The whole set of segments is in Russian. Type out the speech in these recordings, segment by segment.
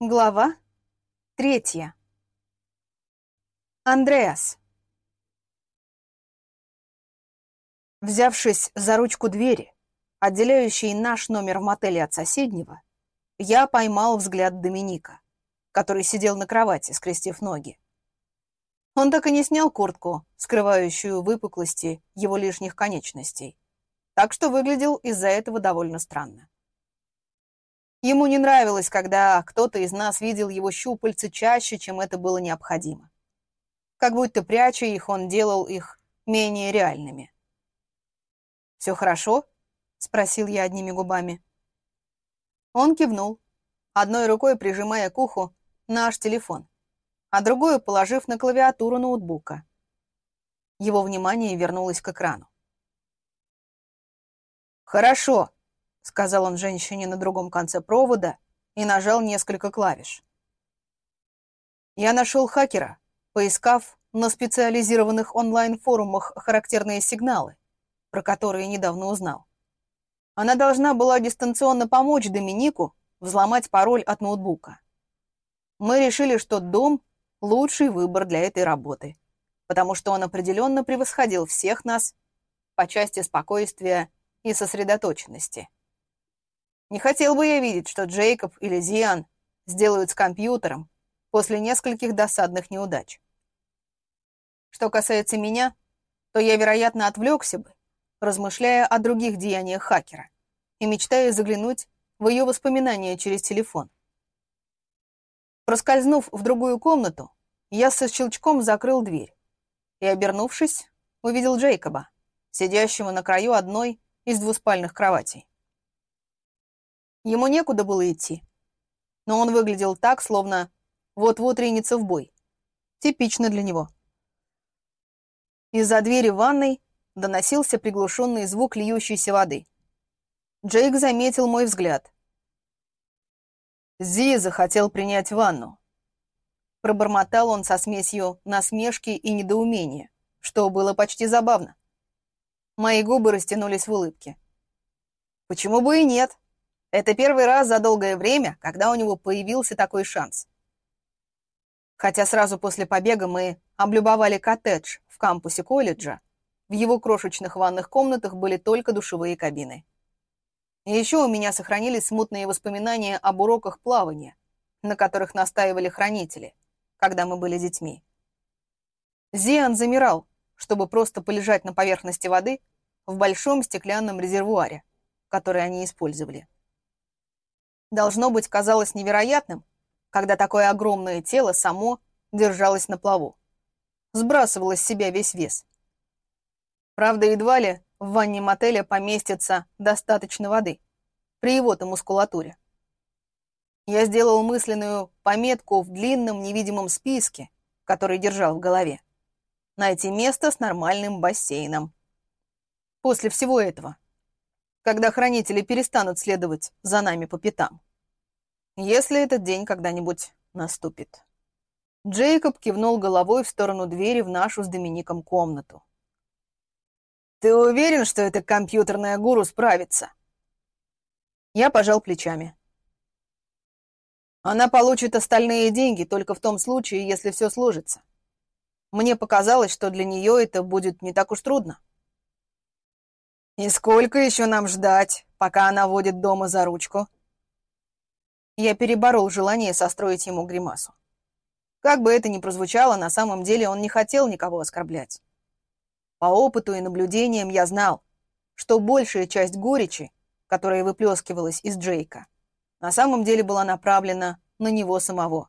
Глава третья. Андреас. Взявшись за ручку двери, отделяющей наш номер в мотеле от соседнего, я поймал взгляд Доминика, который сидел на кровати, скрестив ноги. Он так и не снял куртку, скрывающую выпуклости его лишних конечностей, так что выглядел из-за этого довольно странно. Ему не нравилось, когда кто-то из нас видел его щупальца чаще, чем это было необходимо. Как будто пряча их, он делал их менее реальными. «Все хорошо?» — спросил я одними губами. Он кивнул, одной рукой прижимая к уху наш телефон, а другой положив на клавиатуру ноутбука. Его внимание вернулось к экрану. «Хорошо», — сказал он женщине на другом конце провода и нажал несколько клавиш. Я нашел хакера, поискав на специализированных онлайн-форумах характерные сигналы, про которые недавно узнал. Она должна была дистанционно помочь Доминику взломать пароль от ноутбука. Мы решили, что дом — лучший выбор для этой работы, потому что он определенно превосходил всех нас по части спокойствия и сосредоточенности. Не хотел бы я видеть, что Джейкоб или Зиан сделают с компьютером после нескольких досадных неудач. Что касается меня, то я, вероятно, отвлекся бы, размышляя о других деяниях хакера и мечтая заглянуть в ее воспоминания через телефон. Проскользнув в другую комнату, я со щелчком закрыл дверь и, обернувшись, увидел Джейкоба, сидящего на краю одной из двуспальных кроватей. Ему некуда было идти. Но он выглядел так, словно вот-вот ринется в бой. Типично для него. Из-за двери ванной доносился приглушенный звук льющейся воды. Джейк заметил мой взгляд. Зи захотел принять ванну. Пробормотал он со смесью насмешки и недоумения, что было почти забавно. Мои губы растянулись в улыбке. Почему бы и нет? Это первый раз за долгое время, когда у него появился такой шанс. Хотя сразу после побега мы облюбовали коттедж в кампусе колледжа, в его крошечных ванных комнатах были только душевые кабины. И еще у меня сохранились смутные воспоминания об уроках плавания, на которых настаивали хранители, когда мы были детьми. Зиан замирал, чтобы просто полежать на поверхности воды в большом стеклянном резервуаре, который они использовали. Должно быть, казалось невероятным, когда такое огромное тело само держалось на плаву. Сбрасывало с себя весь вес. Правда, едва ли в ванне мотеля поместится достаточно воды при его-то мускулатуре. Я сделал мысленную пометку в длинном невидимом списке, который держал в голове. Найти место с нормальным бассейном. После всего этого когда хранители перестанут следовать за нами по пятам. Если этот день когда-нибудь наступит. Джейкоб кивнул головой в сторону двери в нашу с Домиником комнату. «Ты уверен, что эта компьютерная гуру справится?» Я пожал плечами. «Она получит остальные деньги только в том случае, если все сложится. Мне показалось, что для нее это будет не так уж трудно». «И сколько еще нам ждать, пока она водит дома за ручку?» Я переборол желание состроить ему гримасу. Как бы это ни прозвучало, на самом деле он не хотел никого оскорблять. По опыту и наблюдениям я знал, что большая часть горечи, которая выплескивалась из Джейка, на самом деле была направлена на него самого.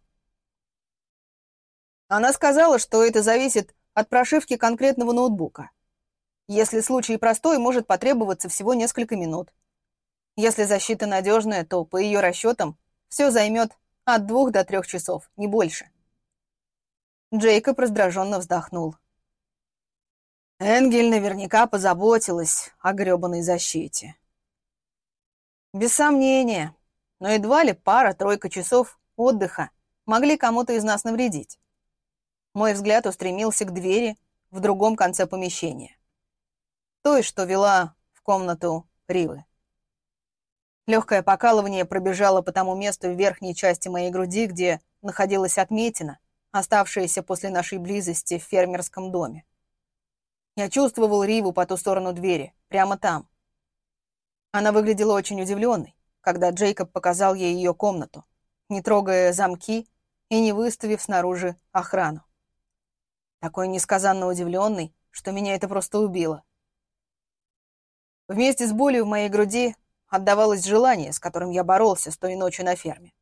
Она сказала, что это зависит от прошивки конкретного ноутбука. Если случай простой, может потребоваться всего несколько минут. Если защита надежная, то, по ее расчетам, все займет от двух до трех часов, не больше. Джейкоб раздраженно вздохнул. Энгель наверняка позаботилась о гребаной защите. Без сомнения, но едва ли пара-тройка часов отдыха могли кому-то из нас навредить. Мой взгляд устремился к двери в другом конце помещения той, что вела в комнату Ривы. Легкое покалывание пробежало по тому месту в верхней части моей груди, где находилась отметина, оставшаяся после нашей близости в фермерском доме. Я чувствовал Риву по ту сторону двери, прямо там. Она выглядела очень удивленной, когда Джейкоб показал ей ее комнату, не трогая замки и не выставив снаружи охрану. Такой несказанно удивленный, что меня это просто убило. Вместе с болью в моей груди отдавалось желание, с которым я боролся с той ночью на ферме.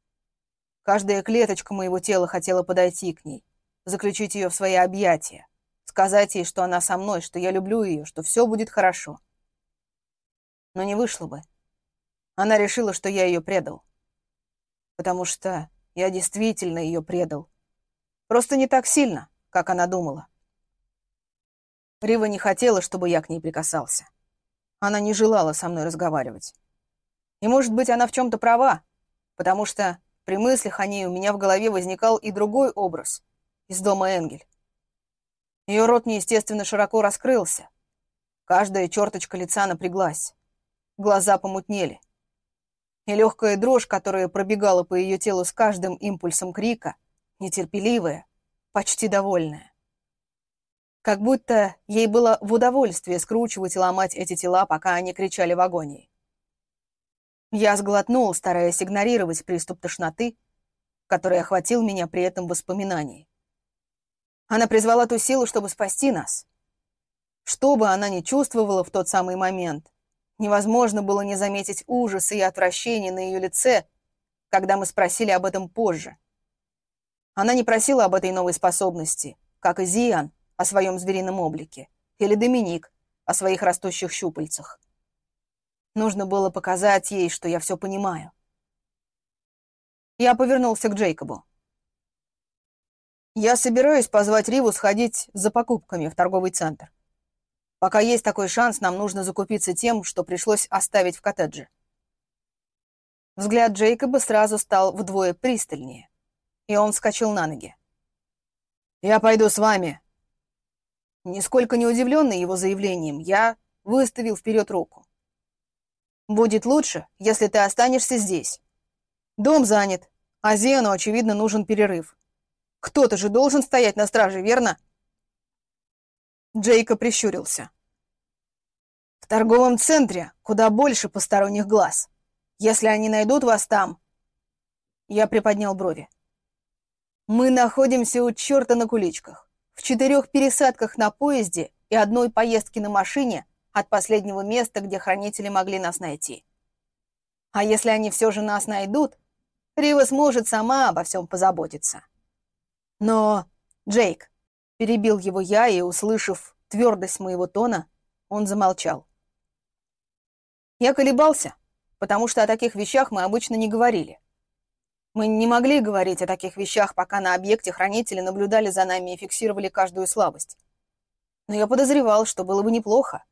Каждая клеточка моего тела хотела подойти к ней, заключить ее в свои объятия, сказать ей, что она со мной, что я люблю ее, что все будет хорошо. Но не вышло бы. Она решила, что я ее предал. Потому что я действительно ее предал. Просто не так сильно, как она думала. Рива не хотела, чтобы я к ней прикасался. Она не желала со мной разговаривать. И, может быть, она в чем-то права, потому что при мыслях о ней у меня в голове возникал и другой образ из дома Энгель. Ее рот неестественно широко раскрылся. Каждая черточка лица напряглась. Глаза помутнели. И легкая дрожь, которая пробегала по ее телу с каждым импульсом крика, нетерпеливая, почти довольная. Как будто ей было в удовольствие скручивать и ломать эти тела, пока они кричали в агонии. Я сглотнул, стараясь игнорировать приступ тошноты, который охватил меня при этом воспоминании. Она призвала ту силу, чтобы спасти нас. Что бы она ни чувствовала в тот самый момент, невозможно было не заметить ужаса и отвращения на ее лице, когда мы спросили об этом позже. Она не просила об этой новой способности, как и Зиан о своем зверином облике, или Доминик о своих растущих щупальцах. Нужно было показать ей, что я все понимаю. Я повернулся к Джейкобу. Я собираюсь позвать Риву сходить за покупками в торговый центр. Пока есть такой шанс, нам нужно закупиться тем, что пришлось оставить в коттедже. Взгляд Джейкоба сразу стал вдвое пристальнее, и он вскочил на ноги. «Я пойду с вами». Нисколько не удивленный его заявлением, я выставил вперед руку. Будет лучше, если ты останешься здесь. Дом занят, а Зену, очевидно, нужен перерыв. Кто-то же должен стоять на страже, верно?» Джейка прищурился. «В торговом центре куда больше посторонних глаз. Если они найдут вас там...» Я приподнял брови. «Мы находимся у черта на куличках, в четырех пересадках на поезде и одной поездке на машине от последнего места, где хранители могли нас найти. А если они все же нас найдут, Рива сможет сама обо всем позаботиться. Но, Джейк, перебил его я, и, услышав твердость моего тона, он замолчал. Я колебался, потому что о таких вещах мы обычно не говорили. Мы не могли говорить о таких вещах, пока на объекте хранители наблюдали за нами и фиксировали каждую слабость. Но я подозревал, что было бы неплохо,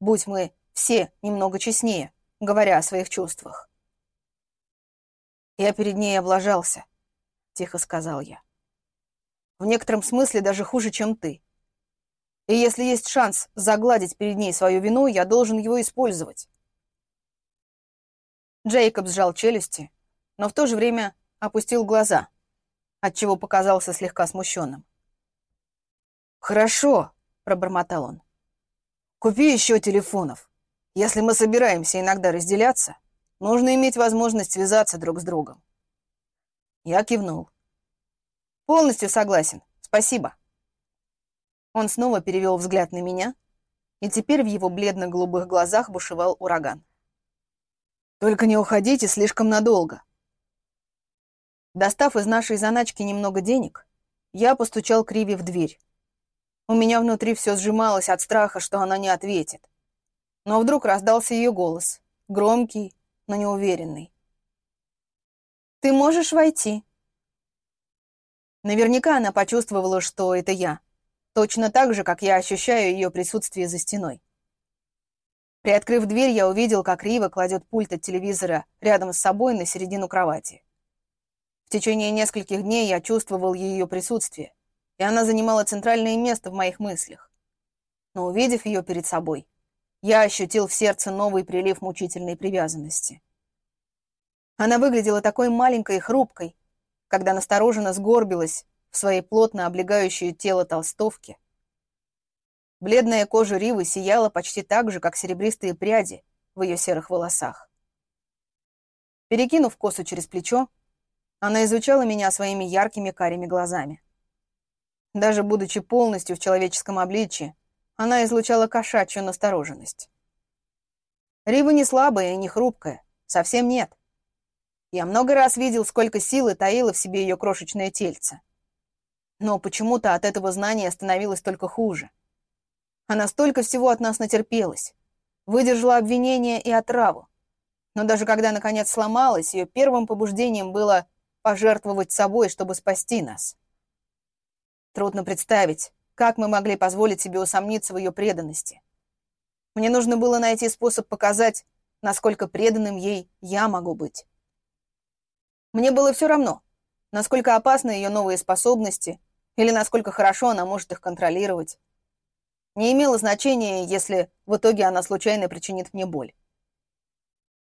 будь мы все немного честнее, говоря о своих чувствах. «Я перед ней облажался», — тихо сказал я. «В некотором смысле даже хуже, чем ты. И если есть шанс загладить перед ней свою вину, я должен его использовать». Джейкоб сжал челюсти, но в то же время опустил глаза, отчего показался слегка смущенным. «Хорошо», — пробормотал он. Купи еще телефонов. Если мы собираемся иногда разделяться, нужно иметь возможность связаться друг с другом. Я кивнул. Полностью согласен. Спасибо. Он снова перевел взгляд на меня, и теперь в его бледно-голубых глазах бушевал ураган. «Только не уходите слишком надолго». Достав из нашей заначки немного денег, я постучал Криви в дверь. У меня внутри все сжималось от страха, что она не ответит. Но вдруг раздался ее голос, громкий, но неуверенный. «Ты можешь войти?» Наверняка она почувствовала, что это я. Точно так же, как я ощущаю ее присутствие за стеной. Приоткрыв дверь, я увидел, как Рива кладет пульт от телевизора рядом с собой на середину кровати. В течение нескольких дней я чувствовал ее присутствие и она занимала центральное место в моих мыслях. Но увидев ее перед собой, я ощутил в сердце новый прилив мучительной привязанности. Она выглядела такой маленькой и хрупкой, когда настороженно сгорбилась в своей плотно облегающее тело толстовки. Бледная кожа Ривы сияла почти так же, как серебристые пряди в ее серых волосах. Перекинув косу через плечо, она изучала меня своими яркими карими глазами. Даже будучи полностью в человеческом обличье, она излучала кошачью настороженность. Рива не слабая и не хрупкая, совсем нет. Я много раз видел, сколько силы таило в себе ее крошечное тельце. Но почему-то от этого знания становилось только хуже. Она столько всего от нас натерпелась. Выдержала обвинения и отраву. Но даже когда наконец сломалась, ее первым побуждением было пожертвовать собой, чтобы спасти нас. Трудно представить, как мы могли позволить себе усомниться в ее преданности. Мне нужно было найти способ показать, насколько преданным ей я могу быть. Мне было все равно, насколько опасны ее новые способности или насколько хорошо она может их контролировать. Не имело значения, если в итоге она случайно причинит мне боль.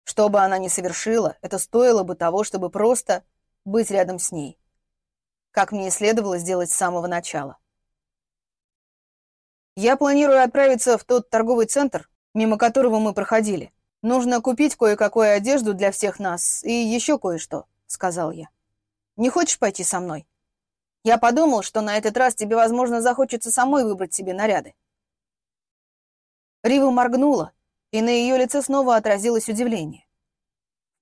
Что бы она ни совершила, это стоило бы того, чтобы просто быть рядом с ней. Как мне и следовало сделать с самого начала. Я планирую отправиться в тот торговый центр, мимо которого мы проходили. Нужно купить кое-какую одежду для всех нас и еще кое-что. — сказал я. «Не хочешь пойти со мной? Я подумал, что на этот раз тебе, возможно, захочется самой выбрать себе наряды». Рива моргнула, и на ее лице снова отразилось удивление.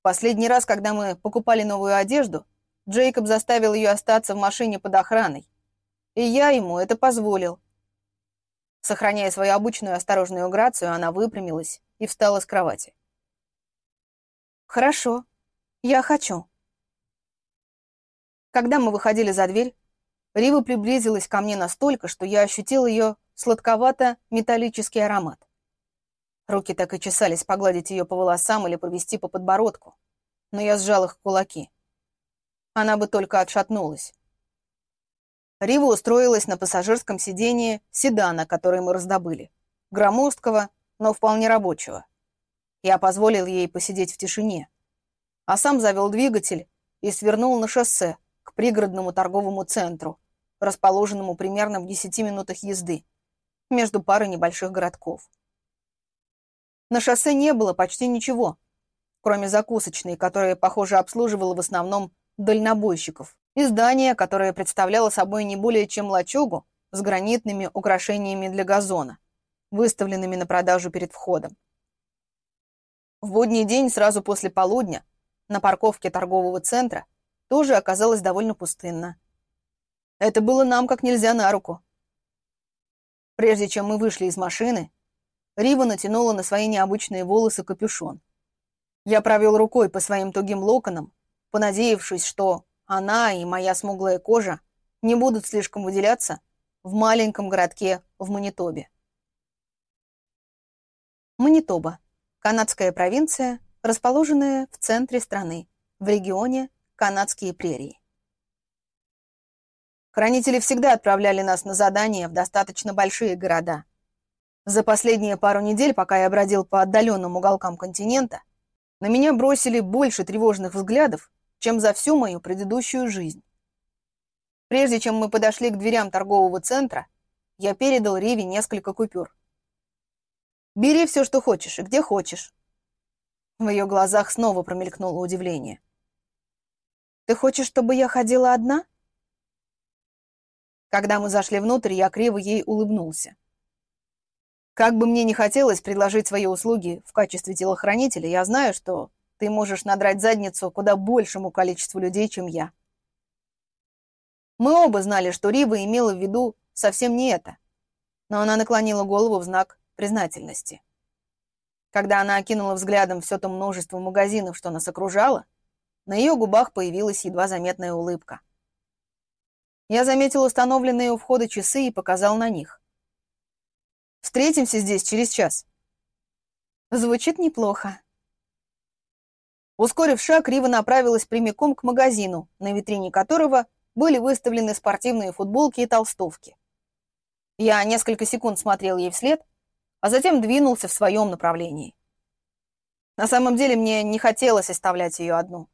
Последний раз, когда мы покупали новую одежду, Джейкоб заставил ее остаться в машине под охраной, и я ему это позволил. Сохраняя свою обычную осторожную грацию, она выпрямилась и встала с кровати. «Хорошо, я хочу», когда мы выходили за дверь, Рива приблизилась ко мне настолько, что я ощутил ее сладковато-металлический аромат. Руки так и чесались погладить ее по волосам или провести по подбородку, но я сжал их кулаки. Она бы только отшатнулась. Рива устроилась на пассажирском сидении седана, который мы раздобыли. Громоздкого, но вполне рабочего. Я позволил ей посидеть в тишине, а сам завел двигатель и свернул на шоссе, к пригородному торговому центру, расположенному примерно в 10 минутах езды, между парой небольших городков. На шоссе не было почти ничего, кроме закусочной, которая, похоже, обслуживала в основном дальнобойщиков, и здание, которое представляло собой не более чем лачугу с гранитными украшениями для газона, выставленными на продажу перед входом. В будний день сразу после полудня на парковке торгового центра тоже оказалось довольно пустынно. Это было нам как нельзя на руку. Прежде чем мы вышли из машины, Рива натянула на свои необычные волосы капюшон. Я провел рукой по своим тугим локонам, понадеявшись, что она и моя смуглая кожа не будут слишком выделяться в маленьком городке в Манитобе. Манитоба – канадская провинция, расположенная в центре страны, в регионе канадские прерии. Хранители всегда отправляли нас на задания в достаточно большие города. За последние пару недель, пока я бродил по отдаленным уголкам континента, на меня бросили больше тревожных взглядов, чем за всю мою предыдущую жизнь. Прежде чем мы подошли к дверям торгового центра, я передал Риве несколько купюр. «Бери все, что хочешь, и где хочешь». В ее глазах снова промелькнуло удивление. Ты хочешь, чтобы я ходила одна?» Когда мы зашли внутрь, я криво ей улыбнулся. Как бы мне не хотелось предложить свои услуги в качестве телохранителя, я знаю, что ты можешь надрать задницу куда большему количеству людей, чем я. Мы оба знали, что Рива имела в виду совсем не это, но она наклонила голову в знак признательности. Когда она окинула взглядом все то множество магазинов, что нас окружало, на ее губах появилась едва заметная улыбка. Я заметил установленные у входа часы и показал на них. «Встретимся здесь через час». Звучит неплохо. Ускорив шаг, Рива направилась прямиком к магазину, на витрине которого были выставлены спортивные футболки и толстовки. Я несколько секунд смотрел ей вслед, а затем двинулся в своем направлении. На самом деле мне не хотелось оставлять ее одну.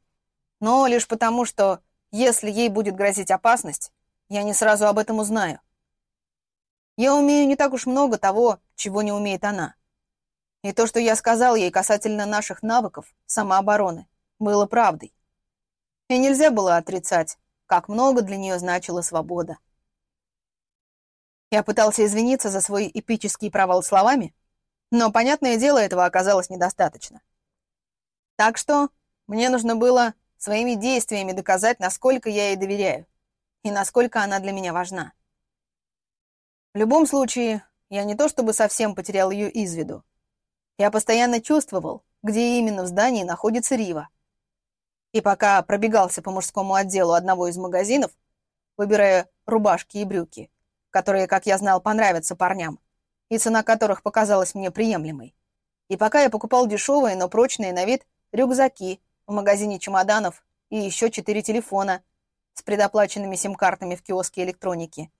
Но лишь потому, что если ей будет грозить опасность, я не сразу об этом узнаю. Я умею не так уж много того, чего не умеет она. И то, что я сказал ей касательно наших навыков самообороны, было правдой. И нельзя было отрицать, как много для нее значила свобода. Я пытался извиниться за свой эпический провал словами, но, понятное дело, этого оказалось недостаточно. Так что мне нужно было своими действиями доказать, насколько я ей доверяю и насколько она для меня важна. В любом случае, я не то чтобы совсем потерял ее из виду. Я постоянно чувствовал, где именно в здании находится Рива. И пока пробегался по мужскому отделу одного из магазинов, выбирая рубашки и брюки, которые, как я знал, понравятся парням, и цена которых показалась мне приемлемой. И пока я покупал дешевые, но прочные на вид рюкзаки в магазине чемоданов и еще четыре телефона с предоплаченными сим-картами в киоске электроники.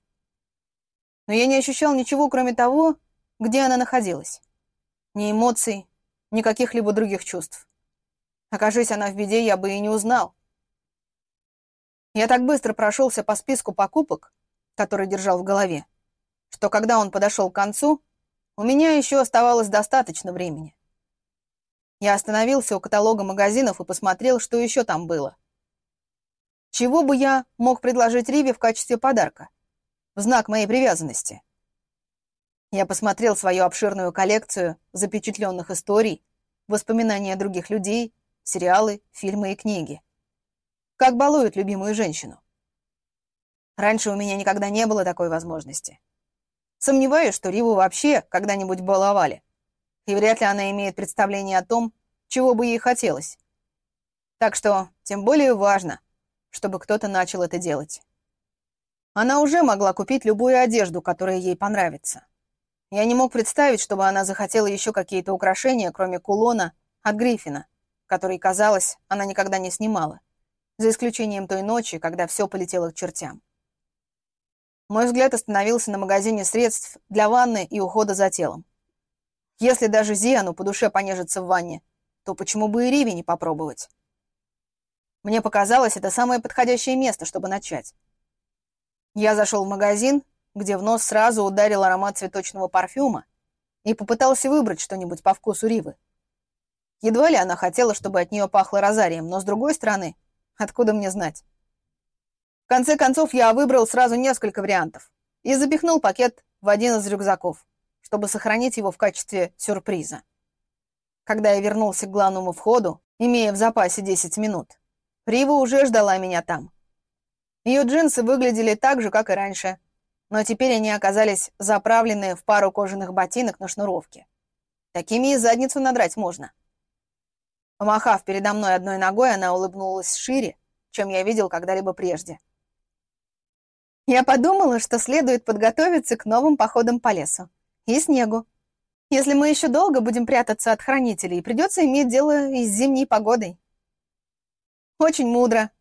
Но я не ощущал ничего, кроме того, где она находилась. Ни эмоций, ни каких-либо других чувств. Окажись она в беде, я бы и не узнал. Я так быстро прошелся по списку покупок, который держал в голове, что когда он подошел к концу, у меня еще оставалось достаточно времени. Я остановился у каталога магазинов и посмотрел, что еще там было. Чего бы я мог предложить Риве в качестве подарка? В знак моей привязанности. Я посмотрел свою обширную коллекцию запечатленных историй, воспоминания других людей, сериалы, фильмы и книги. Как балуют любимую женщину. Раньше у меня никогда не было такой возможности. Сомневаюсь, что Риву вообще когда-нибудь баловали. И вряд ли она имеет представление о том, чего бы ей хотелось. Так что тем более важно, чтобы кто-то начал это делать. Она уже могла купить любую одежду, которая ей понравится. Я не мог представить, чтобы она захотела еще какие-то украшения, кроме кулона от Гриффина, который, казалось, она никогда не снимала, за исключением той ночи, когда все полетело к чертям. Мой взгляд остановился на магазине средств для ванны и ухода за телом. Если даже Зиану по душе понежится в ванне, то почему бы и Риви не попробовать? Мне показалось, это самое подходящее место, чтобы начать. Я зашел в магазин, где в нос сразу ударил аромат цветочного парфюма и попытался выбрать что-нибудь по вкусу Ривы. Едва ли она хотела, чтобы от нее пахло розарием, но с другой стороны, откуда мне знать? В конце концов, я выбрал сразу несколько вариантов и запихнул пакет в один из рюкзаков, чтобы сохранить его в качестве сюрприза. Когда я вернулся к главному входу, имея в запасе 10 минут, Рива уже ждала меня там. Ее джинсы выглядели так же, как и раньше, но теперь они оказались заправлены в пару кожаных ботинок на шнуровке. Такими и задницу надрать можно. Помахав передо мной одной ногой, она улыбнулась шире, чем я видел когда-либо прежде. Я подумала, что следует подготовиться к новым походам по лесу и снегу. Если мы еще долго будем прятаться от хранителей, придется иметь дело и с зимней погодой. Очень мудро,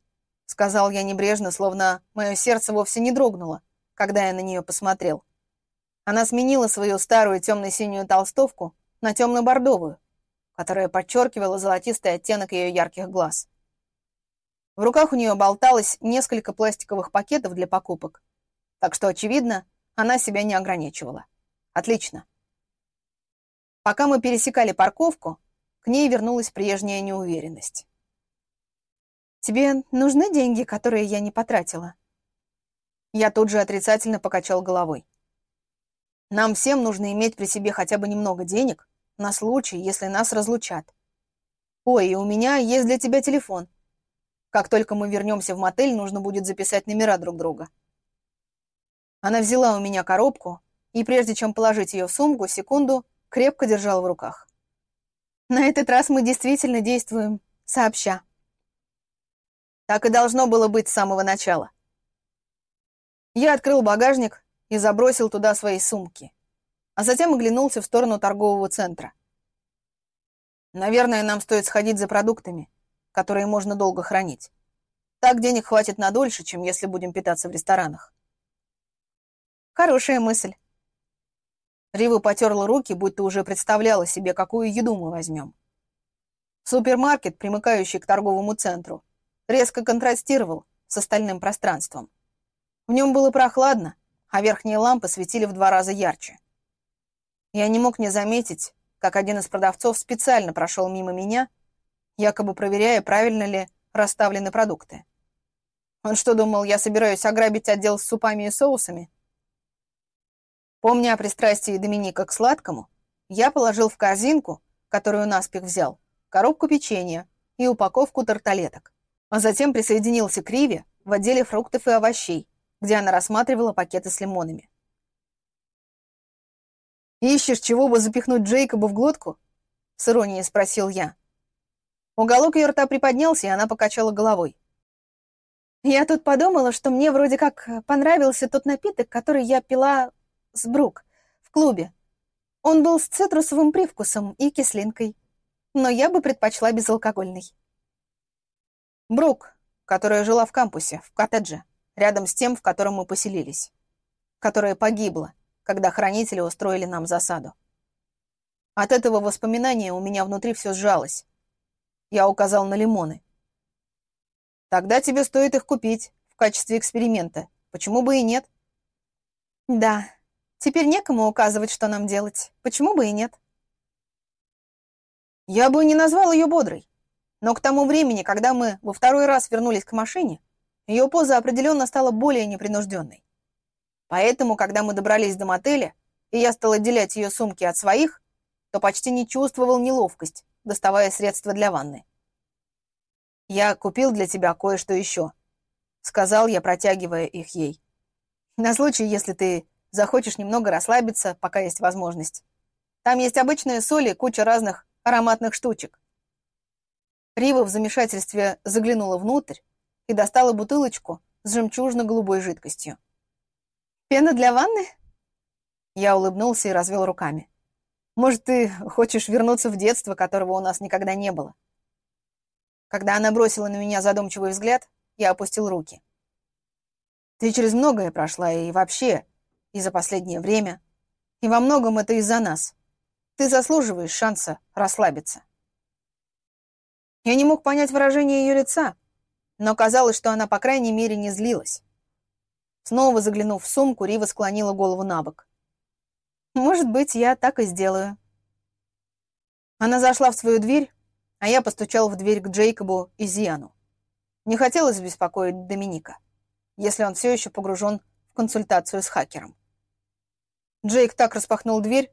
сказал я небрежно, словно мое сердце вовсе не дрогнуло, когда я на нее посмотрел. Она сменила свою старую темно-синюю толстовку на темно-бордовую, которая подчеркивала золотистый оттенок ее ярких глаз. В руках у нее болталось несколько пластиковых пакетов для покупок, так что, очевидно, она себя не ограничивала. Отлично. Пока мы пересекали парковку, к ней вернулась прежняя неуверенность. «Тебе нужны деньги, которые я не потратила?» Я тут же отрицательно покачал головой. «Нам всем нужно иметь при себе хотя бы немного денег, на случай, если нас разлучат. Ой, и у меня есть для тебя телефон. Как только мы вернемся в мотель, нужно будет записать номера друг друга. Она взяла у меня коробку и, прежде чем положить ее в сумку, секунду крепко держала в руках. На этот раз мы действительно действуем сообща. Так и должно было быть с самого начала. Я открыл багажник и забросил туда свои сумки а затем оглянулся в сторону торгового центра. Наверное, нам стоит сходить за продуктами, которые можно долго хранить. Так денег хватит на дольше, чем если будем питаться в ресторанах. Хорошая мысль. Рива потерла руки, будто уже представляла себе, какую еду мы возьмем. Супермаркет, примыкающий к торговому центру, резко контрастировал с остальным пространством. В нем было прохладно, а верхние лампы светили в два раза ярче. Я не мог не заметить, как один из продавцов специально прошел мимо меня, якобы проверяя, правильно ли расставлены продукты. Он что, думал, я собираюсь ограбить отдел с супами и соусами? Помня о пристрастии Доминика к сладкому, я положил в корзинку, которую наспех взял, коробку печенья и упаковку тарталеток, а затем присоединился к Риве в отделе фруктов и овощей, где она рассматривала пакеты с лимонами. «Ищешь, чего бы запихнуть Джейкоба в глотку?» — с иронией спросил я. Уголок ее рта приподнялся, и она покачала головой. «Я тут подумала, что мне вроде как понравился тот напиток, который я пила с Брук в клубе. Он был с цитрусовым привкусом и кислинкой, но я бы предпочла безалкогольный». Брук, которая жила в кампусе, в коттедже, рядом с тем, в котором мы поселились, которая погибла, когда хранители устроили нам засаду. От этого воспоминания у меня внутри все сжалось. Я указал на лимоны. Тогда тебе стоит их купить в качестве эксперимента. Почему бы и нет? Да, теперь некому указывать, что нам делать. Почему бы и нет? Я бы не назвал ее бодрой. Но к тому времени, когда мы во второй раз вернулись к машине, ее поза определенно стала более непринужденной. Поэтому, когда мы добрались до мотеля, и я стал отделять ее сумки от своих, то почти не чувствовал неловкость, доставая средства для ванны. «Я купил для тебя кое-что еще», — сказал я, протягивая их ей. «На случай, если ты захочешь немного расслабиться, пока есть возможность. Там есть обычная соль и куча разных ароматных штучек». Рива в замешательстве заглянула внутрь и достала бутылочку с жемчужно-голубой жидкостью. Пена для ванны? Я улыбнулся и развел руками. Может, ты хочешь вернуться в детство, которого у нас никогда не было? Когда она бросила на меня задумчивый взгляд, я опустил руки. Ты через многое прошла, и вообще, и за последнее время. И во многом это из-за нас. Ты заслуживаешь шанса расслабиться. Я не мог понять выражение ее лица, но казалось, что она, по крайней мере, не злилась. Снова заглянув в сумку, Рива склонила голову на бок. «Может быть, я так и сделаю». Она зашла в свою дверь, а я постучал в дверь к Джейкобу и Зиану. Не хотелось беспокоить Доминика, если он все еще погружен в консультацию с хакером. Джейк так распахнул дверь,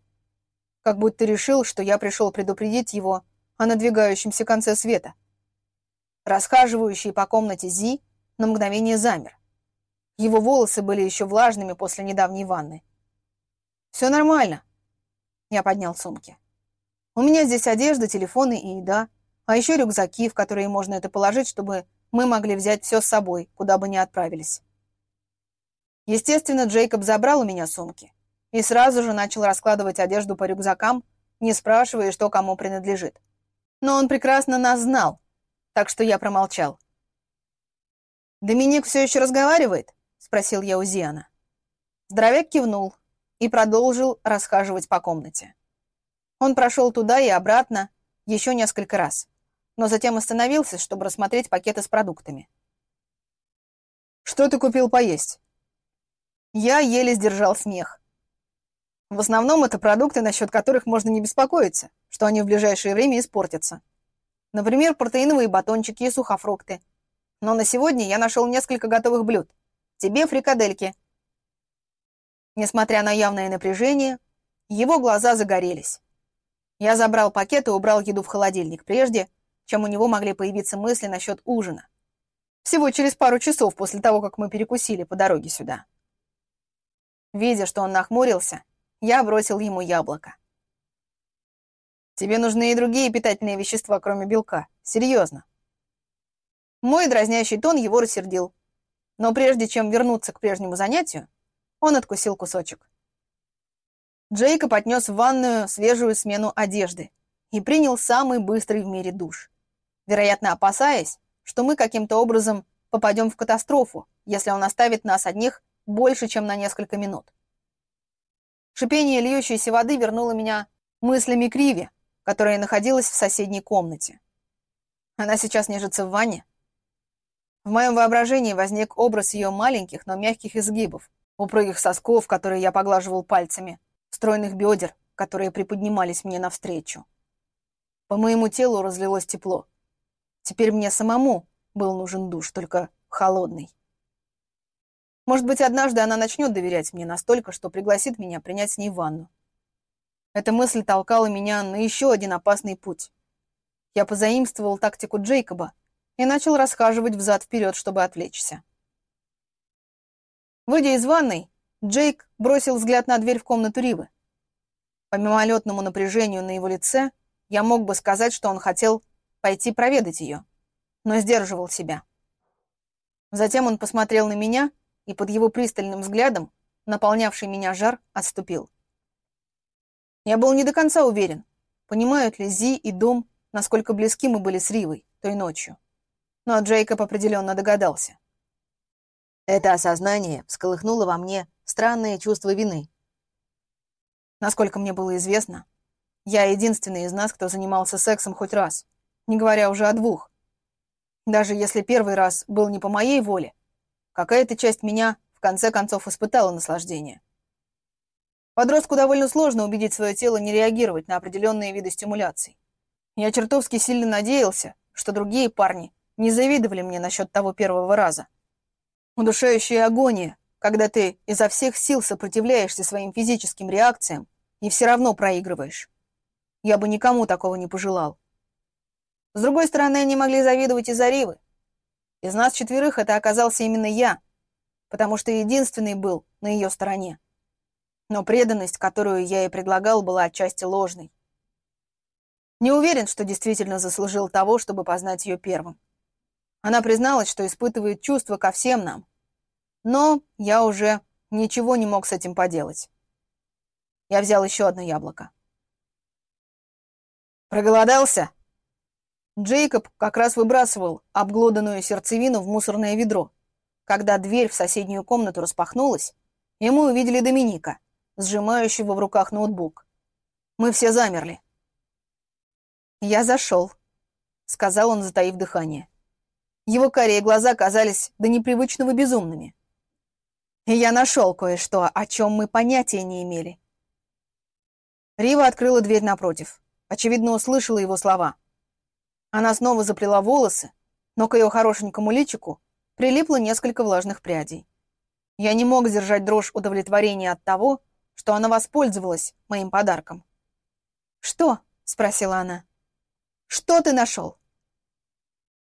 как будто решил, что я пришел предупредить его о надвигающемся конце света. Расхаживающий по комнате Зи на мгновение замер. Его волосы были еще влажными после недавней ванны. «Все нормально», — я поднял сумки. «У меня здесь одежда, телефоны и еда, а еще рюкзаки, в которые можно это положить, чтобы мы могли взять все с собой, куда бы ни отправились». Естественно, Джейкоб забрал у меня сумки и сразу же начал раскладывать одежду по рюкзакам, не спрашивая, что кому принадлежит. Но он прекрасно нас знал, так что я промолчал. «Доминик все еще разговаривает?» — спросил я у Зиана. Здоровяк кивнул и продолжил расхаживать по комнате. Он прошел туда и обратно еще несколько раз, но затем остановился, чтобы рассмотреть пакеты с продуктами. «Что ты купил поесть?» Я еле сдержал смех. В основном это продукты, насчет которых можно не беспокоиться, что они в ближайшее время испортятся. Например, протеиновые батончики и сухофрукты. Но на сегодня я нашел несколько готовых блюд. Тебе фрикадельки». Несмотря на явное напряжение, его глаза загорелись. Я забрал пакет и убрал еду в холодильник, прежде чем у него могли появиться мысли насчет ужина. Всего через пару часов после того, как мы перекусили по дороге сюда. Видя, что он нахмурился, я бросил ему яблоко. «Тебе нужны и другие питательные вещества, кроме белка. Серьезно». Мой дразнящий тон его рассердил. Но прежде чем вернуться к прежнему занятию, он откусил кусочек. Джейкоб отнес в ванную свежую смену одежды и принял самый быстрый в мире душ, вероятно, опасаясь, что мы каким-то образом попадем в катастрофу, если он оставит нас одних больше, чем на несколько минут. Шипение льющейся воды вернуло меня мыслями к Риве, которая находилась в соседней комнате. Она сейчас нежится в ванне, В моем воображении возник образ ее маленьких, но мягких изгибов, упругих сосков, которые я поглаживал пальцами, стройных бедер, которые приподнимались мне навстречу. По моему телу разлилось тепло. Теперь мне самому был нужен душ, только холодный. Может быть, однажды она начнет доверять мне настолько, что пригласит меня принять с ней ванну. Эта мысль толкала меня на еще один опасный путь. Я позаимствовал тактику Джейкоба и начал расхаживать взад-вперед, чтобы отвлечься. Выйдя из ванной, Джейк бросил взгляд на дверь в комнату Ривы. По мимолетному напряжению на его лице я мог бы сказать, что он хотел пойти проведать ее, но сдерживал себя. Затем он посмотрел на меня, и под его пристальным взглядом, наполнявший меня жар, отступил. Я был не до конца уверен, понимают ли Зи и Дом, насколько близки мы были с Ривой той ночью. Но Джейкоб определенно догадался. Это осознание всколыхнуло во мне странное чувство вины. Насколько мне было известно, я единственный из нас, кто занимался сексом хоть раз, не говоря уже о двух. Даже если первый раз был не по моей воле, какая-то часть меня в конце концов испытала наслаждение. Подростку довольно сложно убедить свое тело не реагировать на определенные виды стимуляций. Я чертовски сильно надеялся, что другие парни не завидовали мне насчет того первого раза. Удушающая агония, когда ты изо всех сил сопротивляешься своим физическим реакциям и все равно проигрываешь. Я бы никому такого не пожелал. С другой стороны, они могли завидовать и Заривы. Из нас четверых это оказался именно я, потому что единственный был на ее стороне. Но преданность, которую я ей предлагал, была отчасти ложной. Не уверен, что действительно заслужил того, чтобы познать ее первым. Она призналась, что испытывает чувства ко всем нам, но я уже ничего не мог с этим поделать. Я взял еще одно яблоко. «Проголодался?» Джейкоб как раз выбрасывал обглоданную сердцевину в мусорное ведро, когда дверь в соседнюю комнату распахнулась, и мы увидели Доминика, сжимающего в руках ноутбук. Мы все замерли. «Я зашел», — сказал он, затаив дыхание. Его карие глаза казались до непривычного безумными. Я нашел кое-что, о чем мы понятия не имели. Рива открыла дверь напротив. Очевидно, услышала его слова. Она снова заплела волосы, но к ее хорошенькому личику прилипло несколько влажных прядей. Я не мог сдержать дрожь удовлетворения от того, что она воспользовалась моим подарком. «Что?» — спросила она. «Что ты нашел?»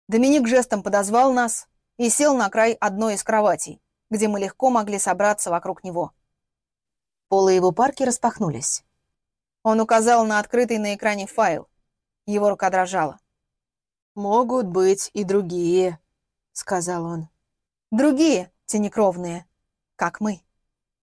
Доминик жестом подозвал нас и сел на край одной из кроватей, где мы легко могли собраться вокруг него. Полы его парки распахнулись. Он указал на открытый на экране файл. Его рука дрожала. «Могут быть и другие», — сказал он. «Другие, тенекровные, как мы».